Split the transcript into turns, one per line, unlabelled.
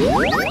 Música